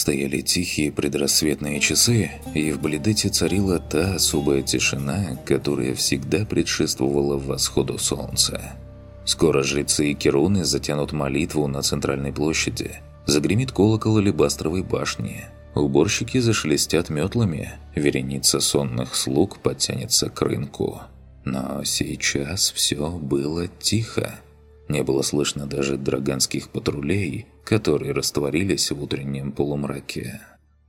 Стояли тихие предрассветные часы, и в Бледете царила та особая тишина, которая всегда предшествовала восходу солнца. Скоро жрецы и керуны затянут молитву на центральной площади. Загремит колокол алебастровой башни. Уборщики зашелестят метлами, вереница сонных слуг подтянется к рынку. Но сейчас все было тихо. Не было слышно даже драганских патрулей, которые растворились в утреннем полумраке.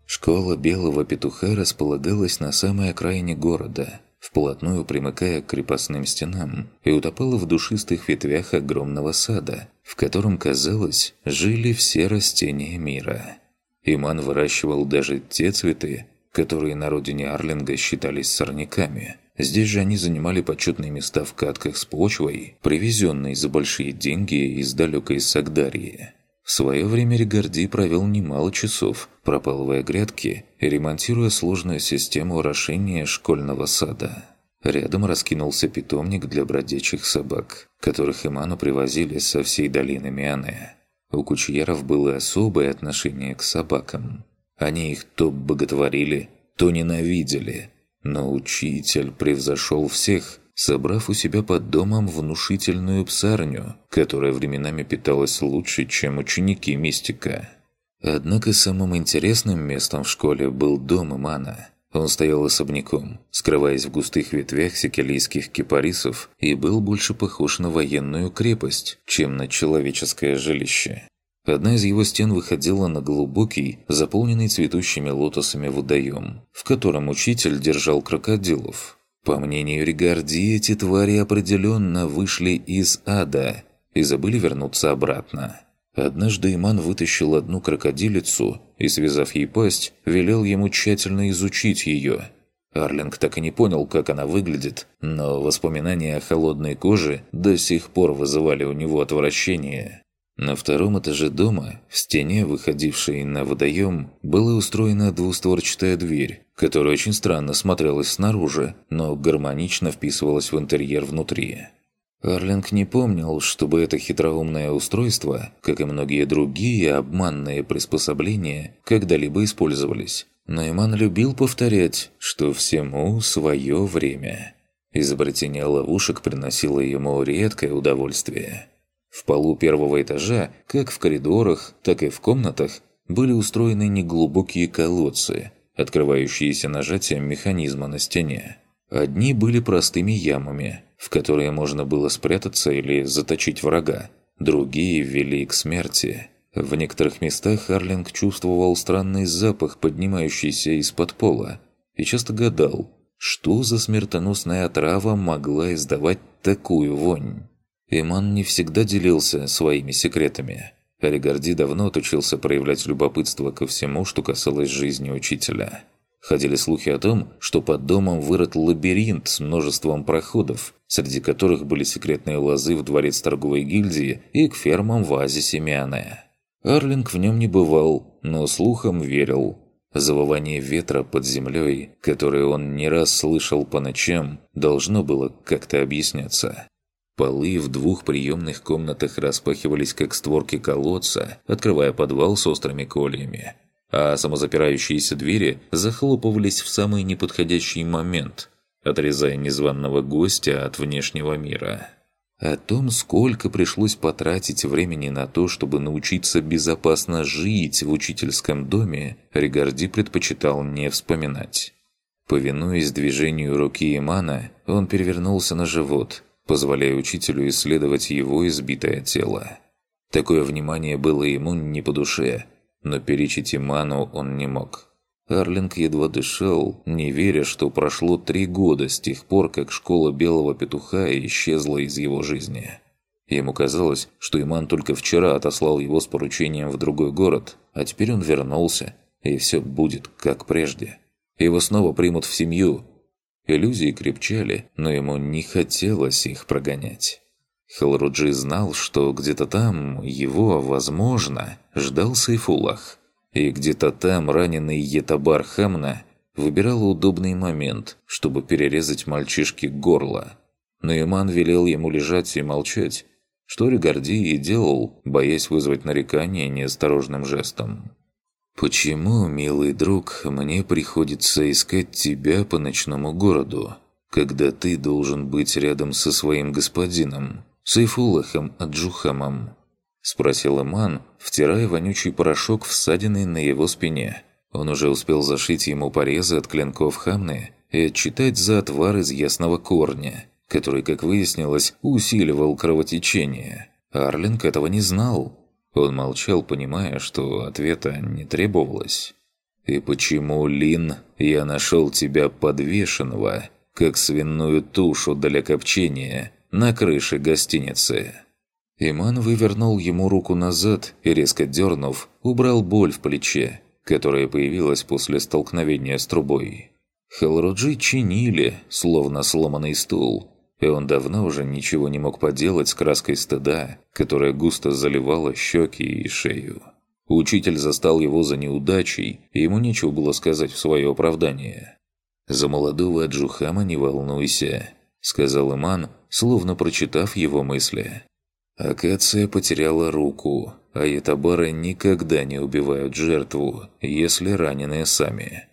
Школа Белого Петуха располагалась на самой окраине города, вплотную примыкая к крепостным стенам, и утопала в душистых ветвях огромного сада, в котором, казалось, жили все растения мира. Иман выращивал даже те цветы, которые на родине Арлинга считались сорняками – Здесь же они занимали почетные места в катках с почвой, привезенной за большие деньги из далекой Сагдарии. В свое время Регарди провел немало часов, пропалывая грядки и ремонтируя сложную систему орошения школьного сада. Рядом раскинулся питомник для бродячих собак, которых Иману привозили со всей долины Миане. У кучьеров было особое отношение к собакам. Они их то боготворили, то ненавидели – но учитель превзошел всех, собрав у себя под домом внушительную псарню, которая временами питалась лучше, чем ученики мистика. Однако самым интересным местом в школе был дом Имана. Он стоял особняком, скрываясь в густых ветвях секелийских кипарисов и был больше похож на военную крепость, чем на человеческое жилище. Одна из его стен выходила на глубокий, заполненный цветущими лотосами водоем, в котором учитель держал крокодилов. По мнению Ригарди, эти твари определенно вышли из ада и забыли вернуться обратно. Однажды Иман вытащил одну крокодилицу и, связав ей пасть, велел ему тщательно изучить ее. Арлинг так и не понял, как она выглядит, но воспоминания о холодной коже до сих пор вызывали у него отвращение. На втором этаже дома, в стене, выходившей на водоем, была устроена двустворчатая дверь, которая очень странно смотрелась снаружи, но гармонично вписывалась в интерьер внутри. Арлинг не помнил, чтобы это хитроумное устройство, как и многие другие обманные приспособления, когда-либо использовались. Но Иман любил повторять, что всему свое время. Изобретение ловушек приносило ему редкое удовольствие – в полу первого этажа, как в коридорах, так и в комнатах, были устроены неглубокие колодцы, открывающиеся нажатием механизма на стене. Одни были простыми ямами, в которые можно было спрятаться или заточить врага, другие вели к смерти. В некоторых местах Харлинг чувствовал странный запах, поднимающийся из-под пола, и часто гадал, что за смертоносная отрава могла издавать такую вонь. Иман не всегда делился своими секретами. Оригарди давно отучился проявлять любопытство ко всему, что касалось жизни учителя. Ходили слухи о том, что под домом вырыт лабиринт с множеством проходов, среди которых были секретные лозы в дворец торговой гильдии и к фермам в оазисе Миане. Арлинг в нем не бывал, но слухам верил. Завывание ветра под землей, которое он не раз слышал по ночам, должно было как-то объясняться. Полы в двух приемных комнатах распахивались как створки колодца, открывая подвал с острыми кольями. А самозапирающиеся двери захлопывались в самый неподходящий момент, отрезая незваного гостя от внешнего мира. О том, сколько пришлось потратить времени на то, чтобы научиться безопасно жить в учительском доме, Ригарди предпочитал не вспоминать. Повинуясь движению руки Имана, он перевернулся на живот – позволяя учителю исследовать его избитое тело. Такое внимание было ему не по душе, но перечить Иману он не мог. Арлинг едва дышал, не веря, что прошло три года с тех пор, как школа Белого Петуха исчезла из его жизни. Ему казалось, что Иман только вчера отослал его с поручением в другой город, а теперь он вернулся, и все будет как прежде. Его снова примут в семью, Иллюзии крепчали, но ему не хотелось их прогонять. Халруджи знал, что где-то там его, возможно, ждал Сайфулах. И где-то там раненый Етабар Хамна выбирал удобный момент, чтобы перерезать мальчишке горло. Но Иман велел ему лежать и молчать, что Ригарди и делал, боясь вызвать нарекание неосторожным жестом. «Почему, милый друг, мне приходится искать тебя по ночному городу, когда ты должен быть рядом со своим господином, Сайфулахом Аджухамом?» Спросил Иман, втирая вонючий порошок в ссадины на его спине. Он уже успел зашить ему порезы от клинков хамны и отчитать за отвар из ясного корня, который, как выяснилось, усиливал кровотечение. Арлинг этого не знал. Он молчал, понимая, что ответа не требовалось. «И почему, Лин, я нашел тебя подвешенного, как свиную тушу для копчения, на крыше гостиницы?» Иман вывернул ему руку назад и, резко дернув, убрал боль в плече, которая появилась после столкновения с трубой. Халруджи чинили, словно сломанный стул, и он давно уже ничего не мог поделать с краской стыда, которая густо заливала щеки и шею. Учитель застал его за неудачей, и ему нечего было сказать в свое оправдание. «За молодого Аджухама не волнуйся», — сказал Иман, словно прочитав его мысли. Акация потеряла руку, а ятабары никогда не убивают жертву, если раненые сами.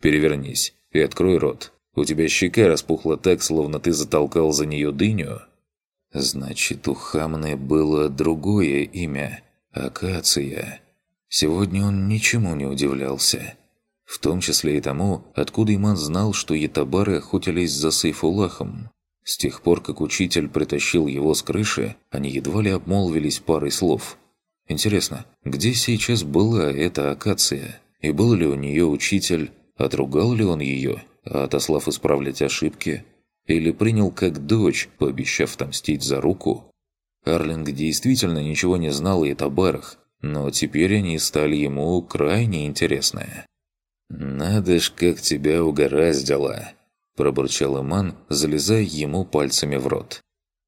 Перевернись и открой рот. У тебя щека распухла так, словно ты затолкал за нее дыню. Значит, у Хамны было другое имя – Акация. Сегодня он ничему не удивлялся. В том числе и тому, откуда Иман знал, что ятабары охотились за Сайфулахом. С тех пор, как учитель притащил его с крыши, они едва ли обмолвились парой слов. Интересно, где сейчас была эта акация? И был ли у нее учитель? Отругал ли он ее, отослав исправлять ошибки? Или принял как дочь, пообещав отомстить за руку? Арлинг действительно ничего не знал и о табарах, но теперь они стали ему крайне интересны. «Надо ж, как тебя угораздило!» пробурчал Иман, залезая ему пальцами в рот.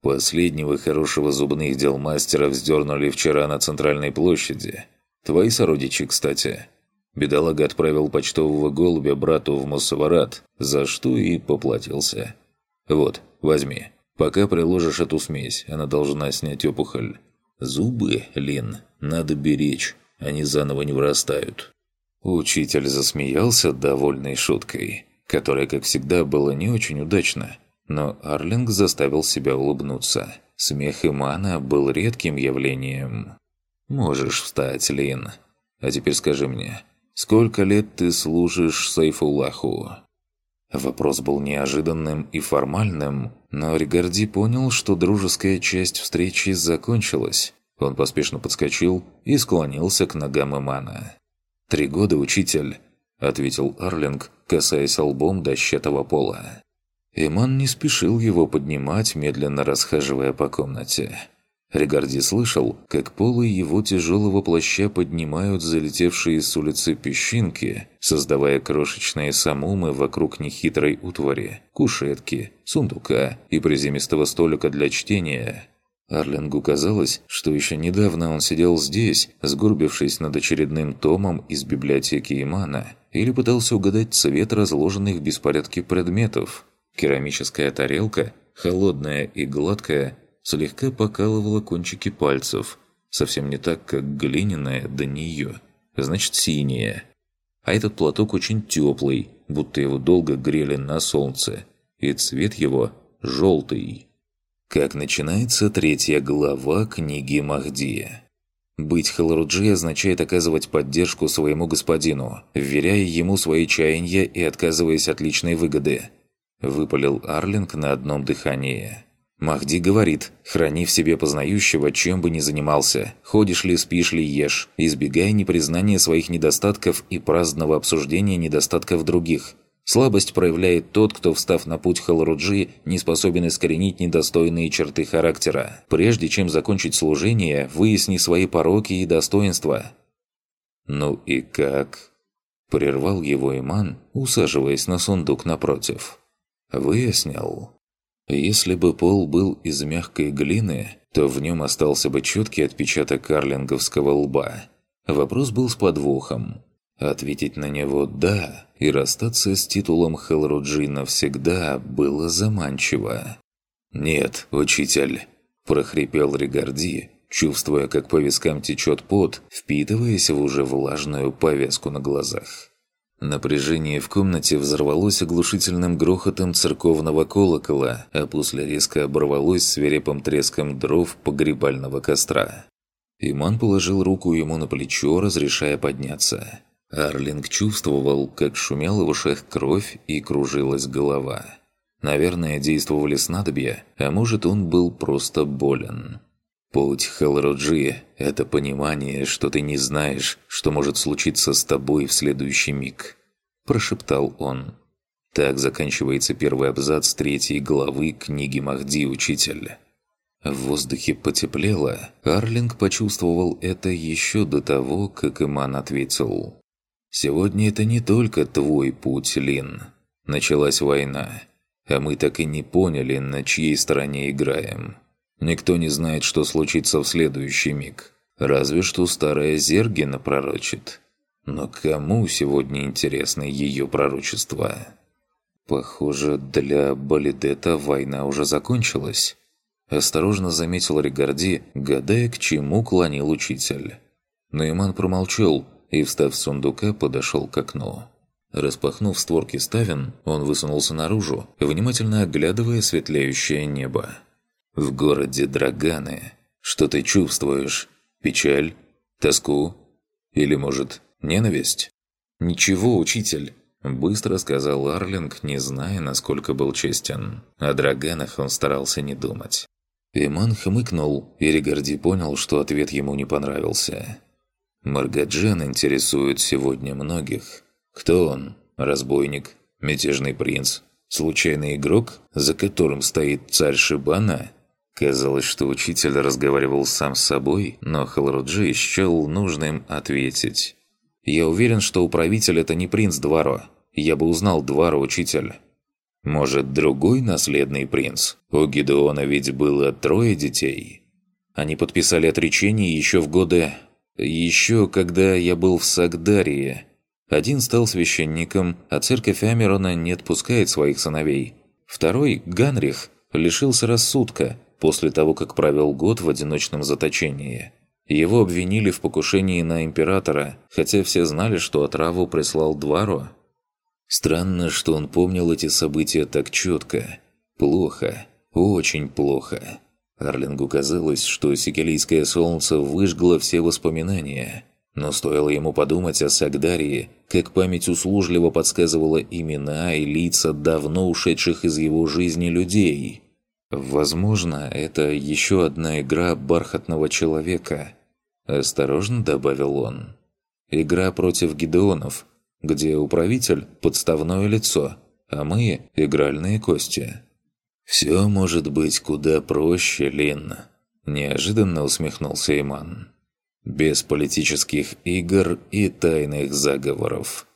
«Последнего хорошего зубных дел мастера вздернули вчера на центральной площади. Твои сородичи, кстати». Бедолага отправил почтового голубя брату в Моссаварат, за что и поплатился. «Вот, возьми. Пока приложишь эту смесь, она должна снять опухоль. Зубы, Лин, надо беречь, они заново не вырастают». Учитель засмеялся довольной шуткой которое, как всегда, было не очень удачно. Но Арлинг заставил себя улыбнуться. Смех Имана был редким явлением. «Можешь встать, Лин. А теперь скажи мне, сколько лет ты служишь Сайфуллаху?» Вопрос был неожиданным и формальным, но Ригарди понял, что дружеская часть встречи закончилась. Он поспешно подскочил и склонился к ногам Имана. «Три года, учитель. – ответил Арлинг, касаясь лбом дощатого пола. Иман не спешил его поднимать, медленно расхаживая по комнате. Регарди слышал, как полы его тяжелого плаща поднимают залетевшие с улицы песчинки, создавая крошечные самумы вокруг нехитрой утвари, кушетки, сундука и приземистого столика для чтения – Арлингу казалось, что еще недавно он сидел здесь, сгорбившись над очередным томом из библиотеки Имана, или пытался угадать цвет разложенных в беспорядке предметов. Керамическая тарелка, холодная и гладкая, слегка покалывала кончики пальцев, совсем не так, как глиняная до нее, значит синяя. А этот платок очень теплый, будто его долго грели на солнце, и цвет его желтый. Как начинается третья глава книги Махди. Быть Халруджи означает оказывать поддержку своему господину, вверяя ему свои чаяния и отказываясь от личной выгоды. Выпалил Арлинг на одном дыхании. Махди говорит, храни в себе познающего, чем бы ни занимался. Ходишь ли, спишь ли, ешь, избегая непризнания своих недостатков и праздного обсуждения недостатков других – Слабость проявляет тот, кто, встав на путь Халруджи, не способен искоренить недостойные черты характера. Прежде чем закончить служение, выясни свои пороки и достоинства. «Ну и как?» – прервал его Иман, усаживаясь на сундук напротив. «Выяснил. Если бы пол был из мягкой глины, то в нем остался бы четкий отпечаток карлинговского лба. Вопрос был с подвохом. Ответить на него «да» и расстаться с титулом Хелруджи навсегда было заманчиво. «Нет, учитель», – прохрипел Ригарди, чувствуя, как по вискам течет пот, впитываясь в уже влажную повязку на глазах. Напряжение в комнате взорвалось оглушительным грохотом церковного колокола, а после резко оборвалось свирепым треском дров погребального костра. Иман положил руку ему на плечо, разрешая подняться. Арлинг чувствовал, как шумела в ушах кровь и кружилась голова. Наверное, действовали снадобья, а может он был просто болен. Путь Халроджи – это понимание, что ты не знаешь, что может случиться с тобой в следующий миг. Прошептал он. Так заканчивается первый абзац третьей главы книги Махди «Учитель». В воздухе потеплело, Арлинг почувствовал это еще до того, как Иман ответил. «Сегодня это не только твой путь, Лин. Началась война, а мы так и не поняли, на чьей стороне играем. Никто не знает, что случится в следующий миг. Разве что старая Зергина пророчит. Но кому сегодня интересно ее пророчество? Похоже, для Балидета война уже закончилась. Осторожно заметил Ригарди, гадая, к чему клонил учитель. Но Иман промолчал и, встав с сундука, подошел к окну. Распахнув створки ставен, он высунулся наружу, внимательно оглядывая светлеющее небо. В городе Драганы. Что ты чувствуешь? Печаль? Тоску? Или, может, ненависть? «Ничего, учитель!» Быстро сказал Арлинг, не зная, насколько был честен. О Драганах он старался не думать. Иман хмыкнул, и Ригарди понял, что ответ ему не понравился. Маргаджан интересует сегодня многих. Кто он? Разбойник? Мятежный принц? Случайный игрок, за которым стоит царь Шибана? Казалось, что учитель разговаривал сам с собой, но Халруджи счел нужным ответить. «Я уверен, что управитель – это не принц Дваро. Я бы узнал Дваро, учитель». «Может, другой наследный принц? У Гидеона ведь было трое детей». Они подписали отречение еще в годы... Еще когда я был в Сагдарии. Один стал священником, а церковь Амерона не отпускает своих сыновей. Второй, Ганрих, лишился рассудка – после того, как провел год в одиночном заточении. Его обвинили в покушении на императора, хотя все знали, что отраву прислал Дваро. Странно, что он помнил эти события так четко. Плохо. Очень плохо. Арлингу казалось, что сикилийское солнце выжгло все воспоминания. Но стоило ему подумать о Сагдарии, как память услужливо подсказывала имена и лица давно ушедших из его жизни людей – «Возможно, это еще одна игра бархатного человека», – осторожно добавил он. «Игра против Гидеонов, где управитель – подставное лицо, а мы – игральные кости». «Все может быть куда проще, Лин», – неожиданно усмехнулся Иман. «Без политических игр и тайных заговоров».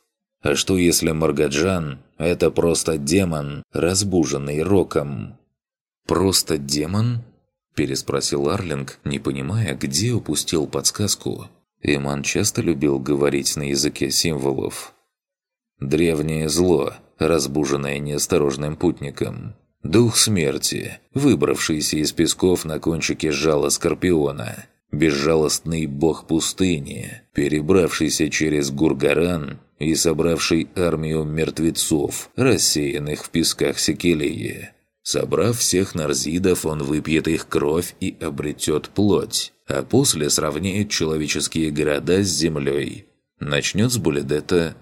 А что если Маргаджан – это просто демон, разбуженный роком? «Просто демон?» – переспросил Арлинг, не понимая, где упустил подсказку. Иман часто любил говорить на языке символов. «Древнее зло, разбуженное неосторожным путником. Дух смерти, выбравшийся из песков на кончике жала Скорпиона. Безжалостный бог пустыни, перебравшийся через Гургаран и собравший армию мертвецов, рассеянных в песках Секелии. Собрав всех нарзидов, он выпьет их кровь и обретет плоть, а после сравняет человеческие города с землей. Начнет с Буледета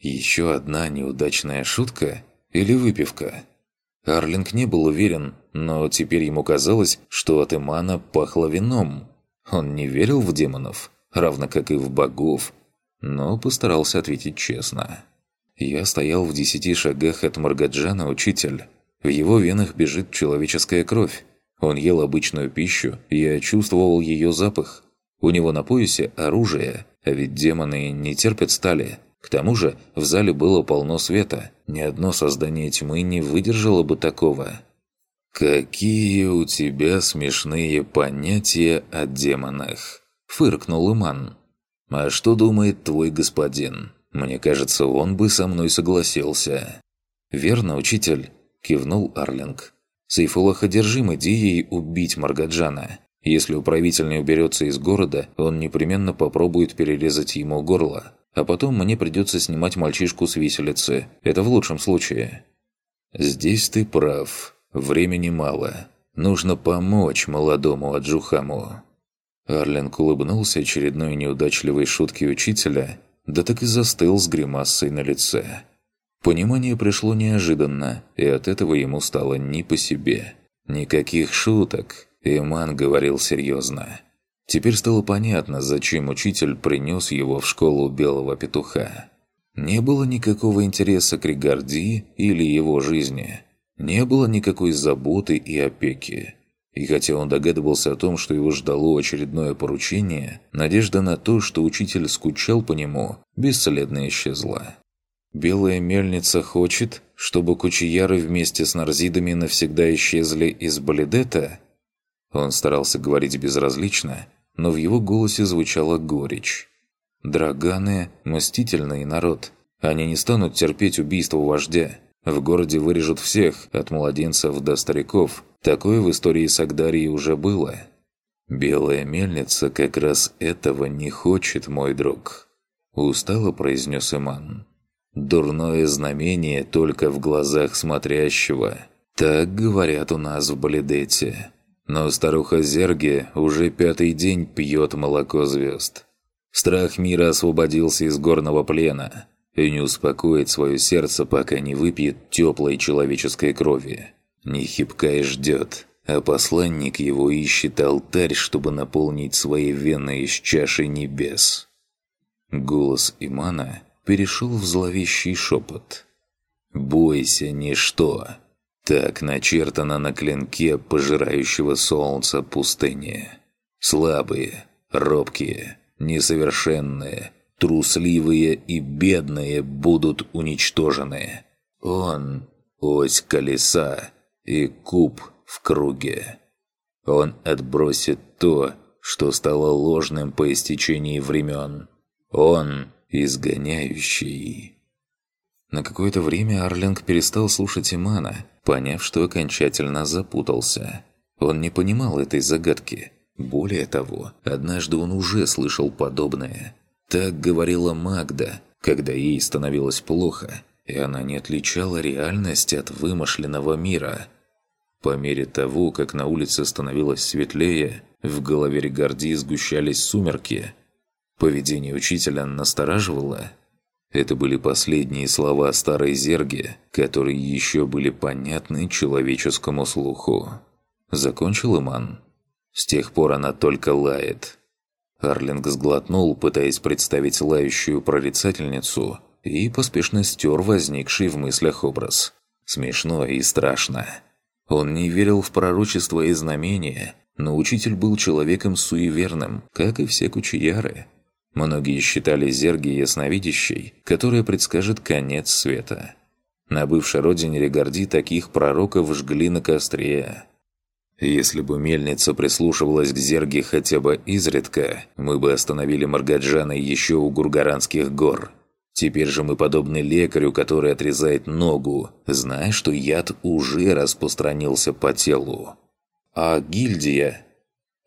еще одна неудачная шутка или выпивка. Арлинг не был уверен, но теперь ему казалось, что от Имана пахло вином. Он не верил в демонов, равно как и в богов, но постарался ответить честно. «Я стоял в десяти шагах от Маргаджана, учитель». В его венах бежит человеческая кровь. Он ел обычную пищу, я чувствовал ее запах. У него на поясе оружие, а ведь демоны не терпят стали. К тому же в зале было полно света. Ни одно создание тьмы не выдержало бы такого. «Какие у тебя смешные понятия о демонах!» – фыркнул Иман. «А что думает твой господин? Мне кажется, он бы со мной согласился». «Верно, учитель. – кивнул Арлинг. Сейфулах одержим идеей убить Маргаджана. Если управитель не уберется из города, он непременно попробует перерезать ему горло. А потом мне придется снимать мальчишку с виселицы. Это в лучшем случае. Здесь ты прав. Времени мало. Нужно помочь молодому Аджухаму. Арлинг улыбнулся очередной неудачливой шутке учителя, да так и застыл с гримасой на лице. Понимание пришло неожиданно, и от этого ему стало не по себе. Никаких шуток, Иман говорил серьезно. Теперь стало понятно, зачем учитель принес его в школу белого петуха. Не было никакого интереса к Ригарди или его жизни. Не было никакой заботы и опеки. И хотя он догадывался о том, что его ждало очередное поручение, надежда на то, что учитель скучал по нему, бесследно исчезла. «Белая мельница хочет, чтобы кучияры вместе с нарзидами навсегда исчезли из Балидета?» Он старался говорить безразлично, но в его голосе звучала горечь. «Драганы – мстительный народ. Они не станут терпеть убийство вождя. В городе вырежут всех, от младенцев до стариков. Такое в истории Сагдарии уже было. «Белая мельница как раз этого не хочет, мой друг», – устало произнес Иман. «Дурное знамение только в глазах смотрящего. Так говорят у нас в Балидете. Но старуха Зерги уже пятый день пьет молоко звезд. Страх мира освободился из горного плена» и не успокоит свое сердце, пока не выпьет теплой человеческой крови. Нехипкай ждет, а посланник его ищет алтарь, чтобы наполнить свои вены из чаши небес. Голос Имана перешел в зловещий шепот. «Бойся ничто!» Так начертано на клинке пожирающего солнца пустыни. Слабые, робкие, несовершенные – трусливые и бедные будут уничтожены. Он – ось колеса и куб в круге. Он отбросит то, что стало ложным по истечении времен. Он – изгоняющий. На какое-то время Арлинг перестал слушать Имана, поняв, что окончательно запутался. Он не понимал этой загадки. Более того, однажды он уже слышал подобное – так говорила Магда, когда ей становилось плохо, и она не отличала реальность от вымышленного мира. По мере того, как на улице становилось светлее, в голове Регарди сгущались сумерки. Поведение учителя настораживало. Это были последние слова старой зерги, которые еще были понятны человеческому слуху. Закончил Иман. С тех пор она только лает – Арлинг сглотнул, пытаясь представить лающую прорицательницу, и поспешно стер возникший в мыслях образ. Смешно и страшно. Он не верил в пророчество и знамения, но учитель был человеком суеверным, как и все кучияры. Многие считали Зерги ясновидящей, которая предскажет конец света. На бывшей родине Регарди таких пророков жгли на костре, если бы мельница прислушивалась к зерге хотя бы изредка, мы бы остановили Маргаджана еще у Гургаранских гор. Теперь же мы подобны лекарю, который отрезает ногу, зная, что яд уже распространился по телу. А гильдия?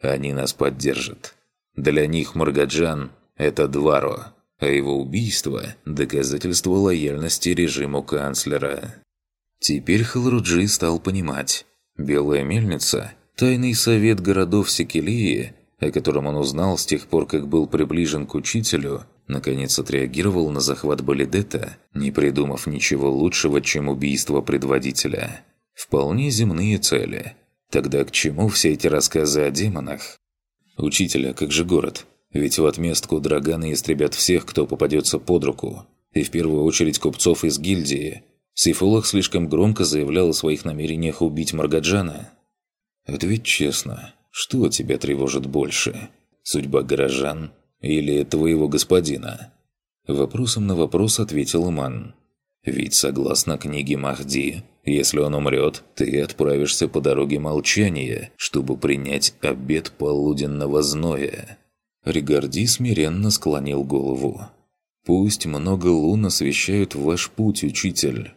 Они нас поддержат. Для них Маргаджан – это Дваро, а его убийство – доказательство лояльности режиму канцлера. Теперь Халруджи стал понимать, Белая мельница – тайный совет городов Секелии, о котором он узнал с тех пор, как был приближен к учителю, наконец отреагировал на захват Балидета, не придумав ничего лучшего, чем убийство предводителя. Вполне земные цели. Тогда к чему все эти рассказы о демонах? Учителя, как же город? Ведь в отместку драганы истребят всех, кто попадется под руку. И в первую очередь купцов из гильдии – Сейфулах слишком громко заявлял о своих намерениях убить Маргаджана. «Ответь честно, что тебя тревожит больше? Судьба горожан или твоего господина?» Вопросом на вопрос ответил Иман. «Ведь согласно книге Махди, если он умрет, ты отправишься по дороге молчания, чтобы принять обед полуденного зноя». Ригарди смиренно склонил голову. «Пусть много лун освещают ваш путь, учитель.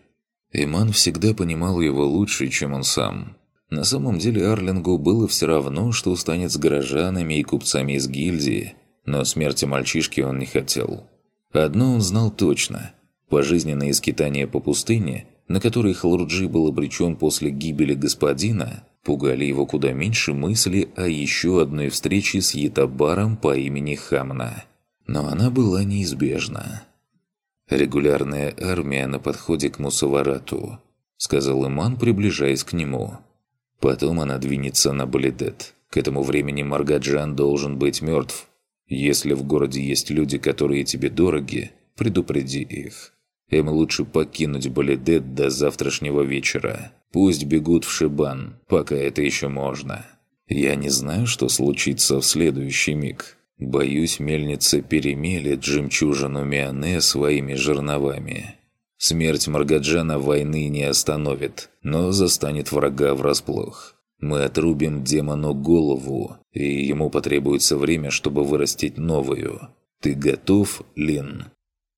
Иман всегда понимал его лучше, чем он сам. На самом деле Арлингу было все равно, что станет с горожанами и купцами из гильдии, но смерти мальчишки он не хотел. Одно он знал точно. Пожизненные скитания по пустыне, на которые Халруджи был обречен после гибели господина, пугали его куда меньше мысли о еще одной встрече с Ятабаром по имени Хамна. Но она была неизбежна. «Регулярная армия на подходе к Мусаварату», — сказал Иман, приближаясь к нему. Потом она двинется на Балидет. К этому времени Маргаджан должен быть мертв. Если в городе есть люди, которые тебе дороги, предупреди их. Им лучше покинуть Балидет до завтрашнего вечера. Пусть бегут в Шибан, пока это еще можно. Я не знаю, что случится в следующий миг. Боюсь, мельница перемелет жемчужину Миане своими жерновами. Смерть Маргаджана войны не остановит, но застанет врага врасплох. Мы отрубим демону голову, и ему потребуется время, чтобы вырастить новую. Ты готов, Лин?»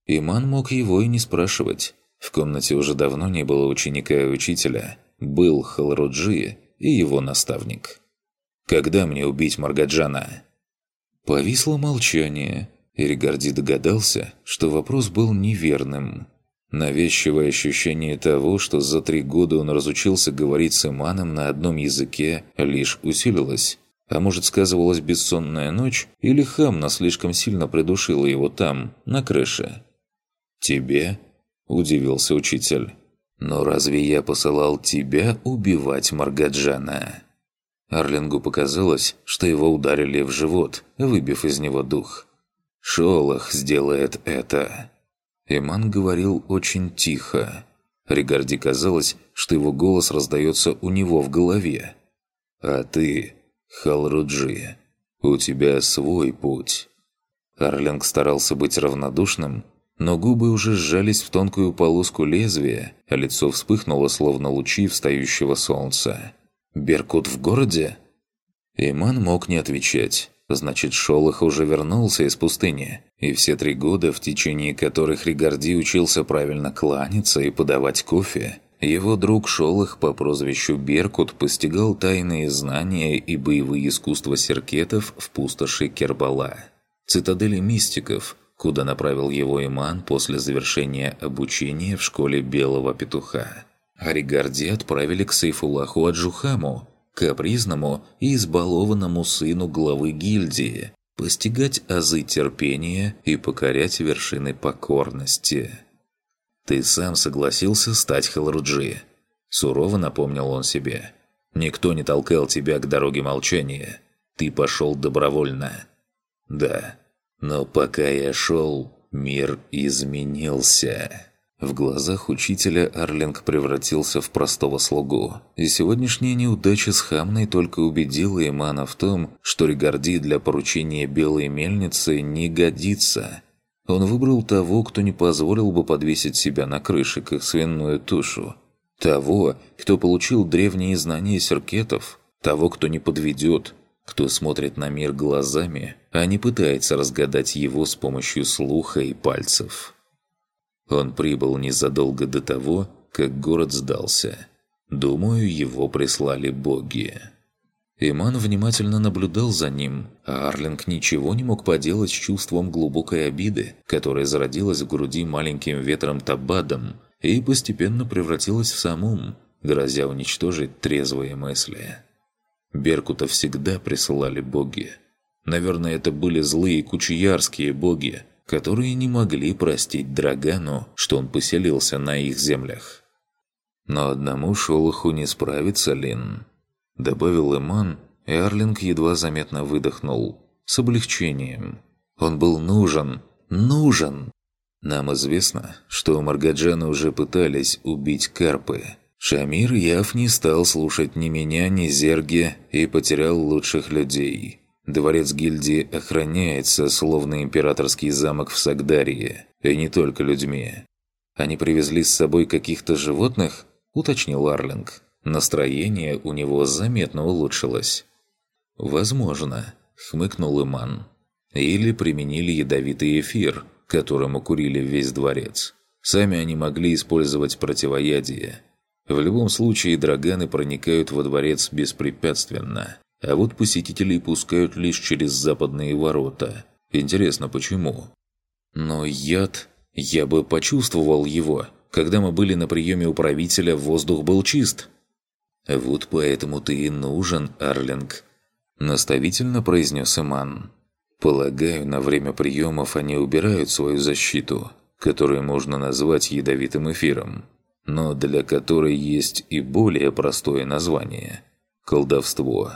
Иман мог его и не спрашивать. В комнате уже давно не было ученика и учителя. Был Халруджи и его наставник. «Когда мне убить Маргаджана?» Повисло молчание. Иригарди догадался, что вопрос был неверным. Навязчивое ощущение того, что за три года он разучился говорить с Иманом на одном языке, лишь усилилось. А может, сказывалась бессонная ночь, или Хамна слишком сильно придушила его там, на крыше? «Тебе?» – удивился учитель. «Но разве я посылал тебя убивать Маргаджана?» Арлингу показалось, что его ударили в живот, выбив из него дух. «Шолох сделает это!» Иман говорил очень тихо. Ригарди казалось, что его голос раздается у него в голове. «А ты, Халруджи, у тебя свой путь». Арлинг старался быть равнодушным, но губы уже сжались в тонкую полоску лезвия, а лицо вспыхнуло, словно лучи встающего солнца. «Беркут в городе?» Иман мог не отвечать. Значит, Шолох уже вернулся из пустыни, и все три года, в течение которых Ригарди учился правильно кланяться и подавать кофе, его друг Шолох по прозвищу Беркут постигал тайные знания и боевые искусства серкетов в пустоши Кербала, цитадели мистиков, куда направил его Иман после завершения обучения в школе Белого Петуха. А Ригарди отправили к Сейфулаху Аджухаму, капризному и избалованному сыну главы гильдии, постигать азы терпения и покорять вершины покорности. «Ты сам согласился стать Халруджи», – сурово напомнил он себе. «Никто не толкал тебя к дороге молчания. Ты пошел добровольно». «Да, но пока я шел, мир изменился». В глазах учителя Арлинг превратился в простого слугу, и сегодняшняя неудача с Хамной только убедила Имана в том, что Ригарди для поручения Белой Мельницы не годится. Он выбрал того, кто не позволил бы подвесить себя на крыше, как свиную тушу. Того, кто получил древние знания серкетов. Того, кто не подведет, кто смотрит на мир глазами, а не пытается разгадать его с помощью слуха и пальцев. Он прибыл незадолго до того, как город сдался. Думаю, его прислали боги. Иман внимательно наблюдал за ним, а Арлинг ничего не мог поделать с чувством глубокой обиды, которая зародилась в груди маленьким ветром Табадом и постепенно превратилась в самум, грозя уничтожить трезвые мысли. Беркута всегда присылали боги. Наверное, это были злые кучиярские боги, которые не могли простить Драгану, что он поселился на их землях. Но одному Шолоху не справится, Лин. Добавил Иман, и Арлинг едва заметно выдохнул. С облегчением. Он был нужен. Нужен! Нам известно, что у Маргаджана уже пытались убить Карпы. Шамир Яв не стал слушать ни меня, ни Зерги и потерял лучших людей. Дворец гильдии охраняется, словно императорский замок в Сагдарии, и не только людьми. Они привезли с собой каких-то животных, уточнил Арлинг. Настроение у него заметно улучшилось. «Возможно», — хмыкнул Иман. «Или применили ядовитый эфир, которым укурили весь дворец. Сами они могли использовать противоядие. В любом случае, драганы проникают во дворец беспрепятственно, а вот посетителей пускают лишь через западные ворота. Интересно, почему? Но яд... Я бы почувствовал его. Когда мы были на приеме у правителя, воздух был чист. «Вот поэтому ты и нужен, Арлинг», – наставительно произнес Иман. «Полагаю, на время приемов они убирают свою защиту, которую можно назвать ядовитым эфиром, но для которой есть и более простое название – колдовство.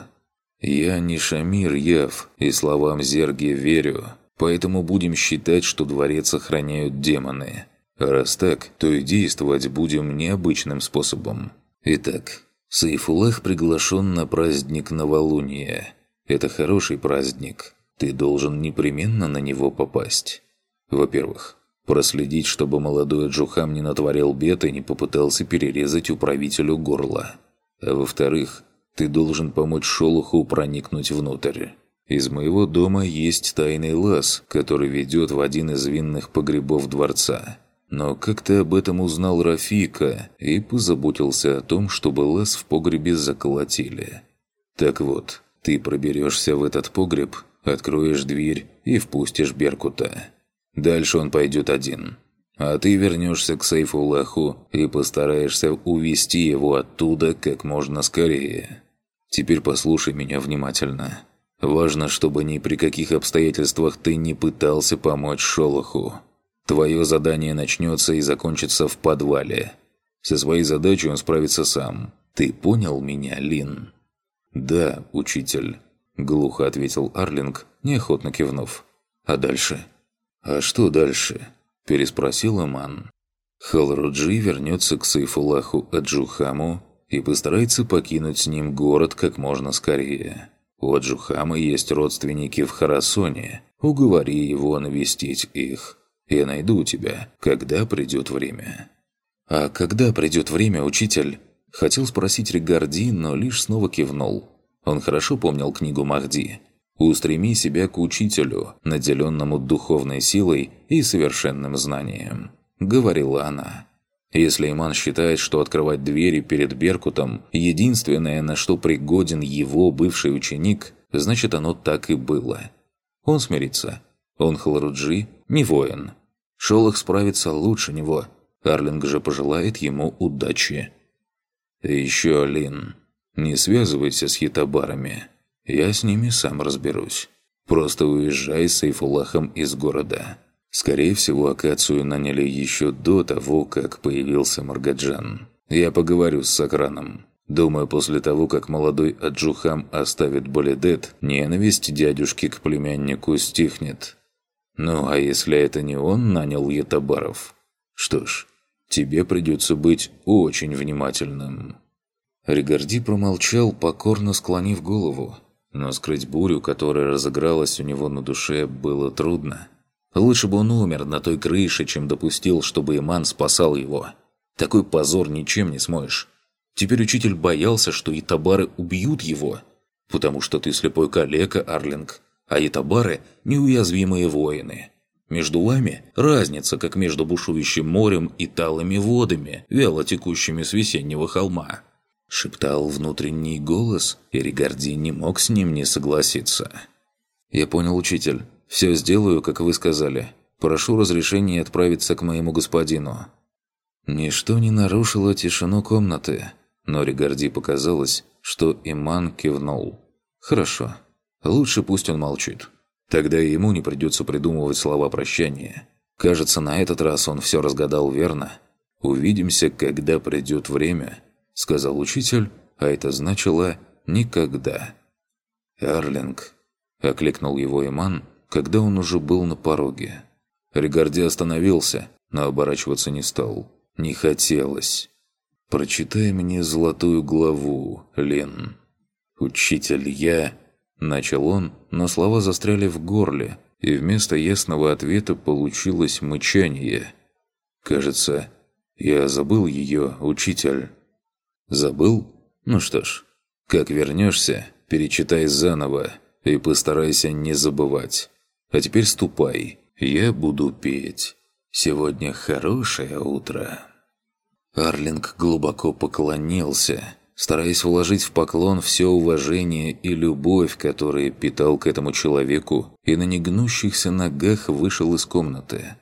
Я не Шамир Яв и словам Зерги верю, поэтому будем считать, что дворец охраняют демоны. Раз так, то и действовать будем необычным способом. Итак, Сайфулах приглашен на праздник новолуния. Это хороший праздник. Ты должен непременно на него попасть. Во-первых, проследить, чтобы молодой Джухам не натворил бед и не попытался перерезать управителю горло. А во-вторых, ты должен помочь Шолоху проникнуть внутрь. Из моего дома есть тайный лаз, который ведет в один из винных погребов дворца. Но как ты об этом узнал Рафика и позаботился о том, чтобы лаз в погребе заколотили? Так вот, ты проберешься в этот погреб, откроешь дверь и впустишь Беркута. Дальше он пойдет один. А ты вернешься к Сейфуллаху и постараешься увести его оттуда как можно скорее. Теперь послушай меня внимательно. Важно, чтобы ни при каких обстоятельствах ты не пытался помочь Шолоху. Твое задание начнется и закончится в подвале. Со своей задачей он справится сам. Ты понял меня, Лин?» «Да, учитель», – глухо ответил Арлинг, неохотно кивнув. «А дальше?» «А что дальше?» – переспросил Иман. Халруджи вернется к Сайфулаху Аджухаму и постарается покинуть с ним город как можно скорее. У Аджухама есть родственники в Харасоне. Уговори его навестить их. Я найду тебя, когда придет время». «А когда придет время, учитель?» Хотел спросить Ригарди, но лишь снова кивнул. Он хорошо помнил книгу Махди. «Устреми себя к учителю, наделенному духовной силой и совершенным знанием», — говорила она. Если Иман считает, что открывать двери перед Беркутом – единственное, на что пригоден его бывший ученик, значит оно так и было. Он смирится. Он Халруджи, не воин. Шолох справится лучше него. Арлинг же пожелает ему удачи. Еще, Лин, не связывайся с хитабарами. Я с ними сам разберусь. Просто уезжай с Эйфулахом из города. Скорее всего, Акацию наняли еще до того, как появился Маргаджан. Я поговорю с Сакраном. Думаю, после того, как молодой Аджухам оставит Болидет, ненависть дядюшки к племяннику стихнет. Ну, а если это не он нанял Ятабаров? Что ж, тебе придется быть очень внимательным». Ригарди промолчал, покорно склонив голову. Но скрыть бурю, которая разыгралась у него на душе, было трудно. Лучше бы он умер на той крыше, чем допустил, чтобы Иман спасал его. Такой позор ничем не смоешь. Теперь учитель боялся, что Итабары убьют его. Потому что ты слепой калека, Арлинг а ятабары – неуязвимые воины. Между вами разница, как между бушующим морем и талыми водами, вяло текущими с весеннего холма. Шептал внутренний голос, и Ригарди не мог с ним не согласиться. «Я понял, учитель. Все сделаю, как вы сказали. Прошу разрешения отправиться к моему господину». Ничто не нарушило тишину комнаты, но Ригарди показалось, что Иман кивнул. «Хорошо». Лучше пусть он молчит. Тогда ему не придется придумывать слова прощания. Кажется, на этот раз он все разгадал верно. «Увидимся, когда придет время», — сказал учитель, а это значило «никогда». «Арлинг», — окликнул его Иман, когда он уже был на пороге. Ригарди остановился, но оборачиваться не стал. Не хотелось. «Прочитай мне золотую главу, Лен». «Учитель, я...» Начал он, но слова застряли в горле, и вместо ясного ответа получилось мычание. «Кажется, я забыл ее, учитель». «Забыл? Ну что ж, как вернешься, перечитай заново и постарайся не забывать. А теперь ступай, я буду петь. Сегодня хорошее утро». Арлинг глубоко поклонился, стараясь вложить в поклон все уважение и любовь, которые питал к этому человеку, и на негнущихся ногах вышел из комнаты.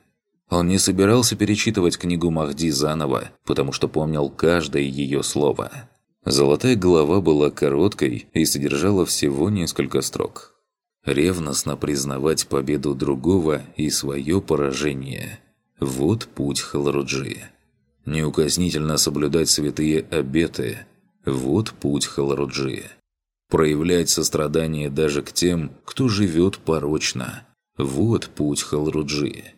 Он не собирался перечитывать книгу Махди заново, потому что помнил каждое ее слово. Золотая голова была короткой и содержала всего несколько строк. Ревностно признавать победу другого и свое поражение – вот путь Халруджи. Неукоснительно соблюдать святые обеты – вот путь Халруджи. Проявлять сострадание даже к тем, кто живет порочно – вот путь Халруджи.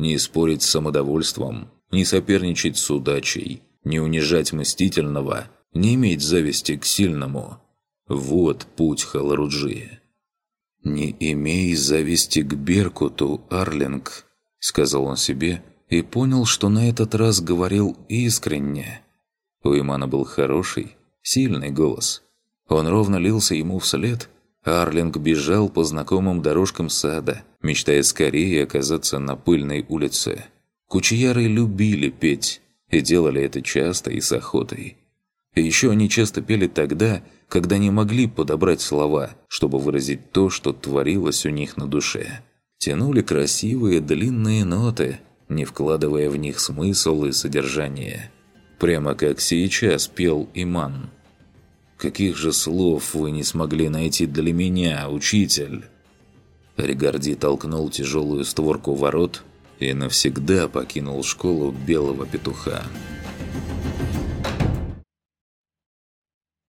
Не спорить с самодовольством, не соперничать с удачей, не унижать мстительного, не иметь зависти к сильному – вот путь Халруджи. «Не имей зависти к Беркуту, Арлинг», – сказал он себе и понял, что на этот раз говорил искренне. У Имана был хороший, сильный голос. Он ровно лился ему вслед, Арлинг бежал по знакомым дорожкам сада, мечтая скорее оказаться на пыльной улице. Кучияры любили петь и делали это часто и с охотой. И еще они часто пели тогда, когда не могли подобрать слова, чтобы выразить то, что творилось у них на душе. Тянули красивые длинные ноты – не вкладывая в них смысл и содержание. Прямо как сейчас пел Иман. «Каких же слов вы не смогли найти для меня, учитель?» Ригарди толкнул тяжелую створку ворот и навсегда покинул школу белого петуха.